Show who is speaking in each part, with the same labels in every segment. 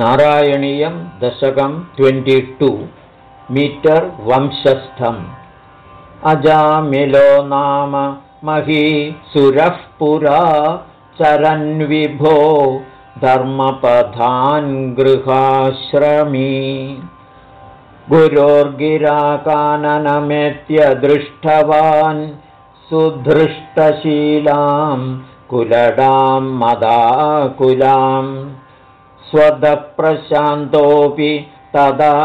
Speaker 1: नारायणीयं दशकं twenty two metre वंशस्थम्। अजामिलो नाम मही सुरः पुरा चरन्विभो धर्मपथान् गृहाश्रमी गुरोर्गिराकाननमेत्य दृष्टवान् सुधृष्टशीलां कुलडां मदाकुलां स्वदप्रशान्तोऽपि तदा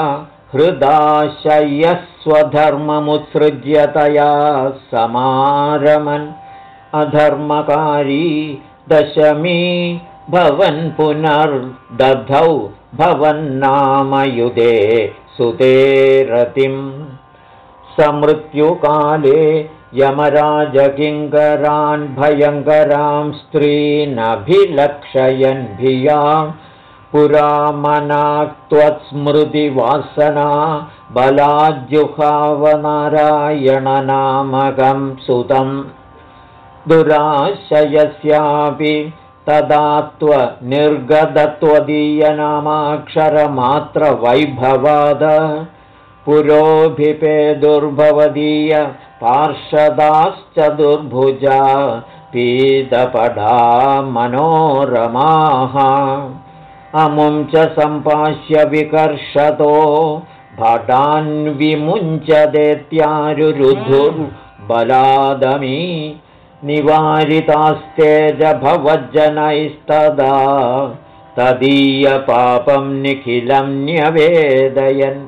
Speaker 1: हृदाशय्यः स्वधर्ममुत्सृज्यतया समारमन्। अधर्मकारी दशमी भवन् पुनर्दधौ भवन्नामयुधे सुते रतिम्। समृत्युकाले यमराजकिङ्करान् भयङ्करां स्त्रीनभिलक्षयन् भियां पुरामनाक्त्वत्स्मृतिवासना बलाज्जुहावनारायणनामकं सुतं दुराशयस्यापि तदा त्वनिर्गतत्वदीयनामाक्षरमात्रवैभवाद पुरोभिपे दुर्भवदीय पार्षदाश्च दुर्भुजा पीतपडा मनोरमाः अमुं च सम्पाश्य विकर्षतो। भटान्विमुञ्चदेत्यारुरुधुर्बलादमी निवारितास्तेजभवज्जनैस्तदा तदीयपापं निखिलं न्यवेदयन्।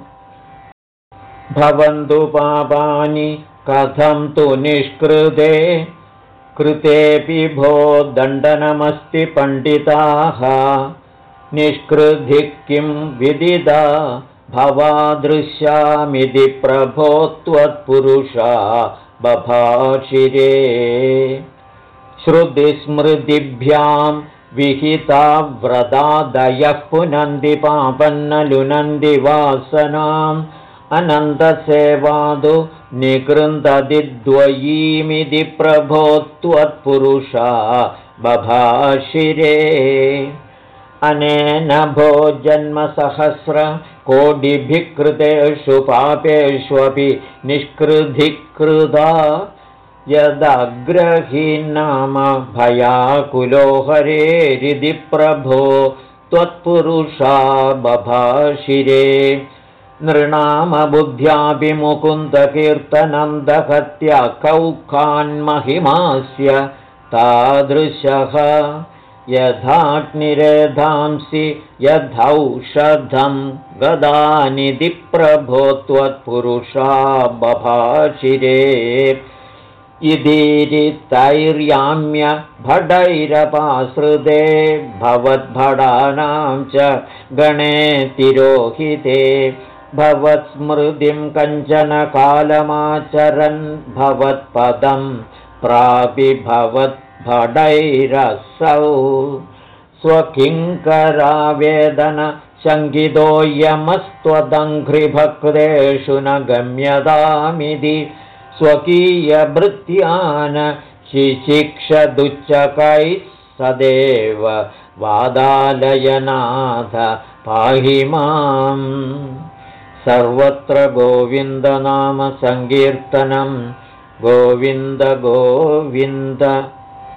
Speaker 1: भवन्तु पापानि कथं तु निष्कृते। कृतेऽपि भो दण्डनमस्ति पण्डिताः निष्कृधिः किं विदिदा भवादृश्यामिति प्रभो त्वत्पुरुषा बभाषिरे। श्रुतिस्मृतिभ्यां विहिता व्रतादयः पुनन्ति पापन्न लुनन्ति वासनाम्। अनन्तसेवादु निकृन्ददिद्वयीमिति प्रभो त्वत्पुरुषा बभाषिरे अनेन भो जन्मसहस्रकोटिभिः कृतेषु पापेष्वपि निष्कृधिकृदा यदग्रही नाम भयाकुलो हरेरिति प्रभो त्वत्पुरुषा बभाषिरे नृणामबुद्ध्याभिमुकुन्दकीर्तनं दहत्या कौकान्महिमास्य तादृशः यथाग्निरेधांसि यथौषधं गदानिधि प्रभो त्वत्पुरुषा बभाषिरे। इदीरितैर्याम्य भटैरपाश्रुते भवद्भटानां च गणे तिरोहिते। भवत्स्मृतिं कञ्चन कालमाचरन् भवत्पदं प्रापि भवद्भटैरसौ स्वकिङ्करावेदनशङ्कितोऽयमस्त्वदङ्घ्रिभक्तेषु न गम्यतामिति। स्वकीयभृत्यान् शिशिक्षदुच्चकैः सदेव वादालयनाथ पाहि माम्। सर्वत्र गोविन्दनामसङ्कीर्तनं गोविन्द गोविन्द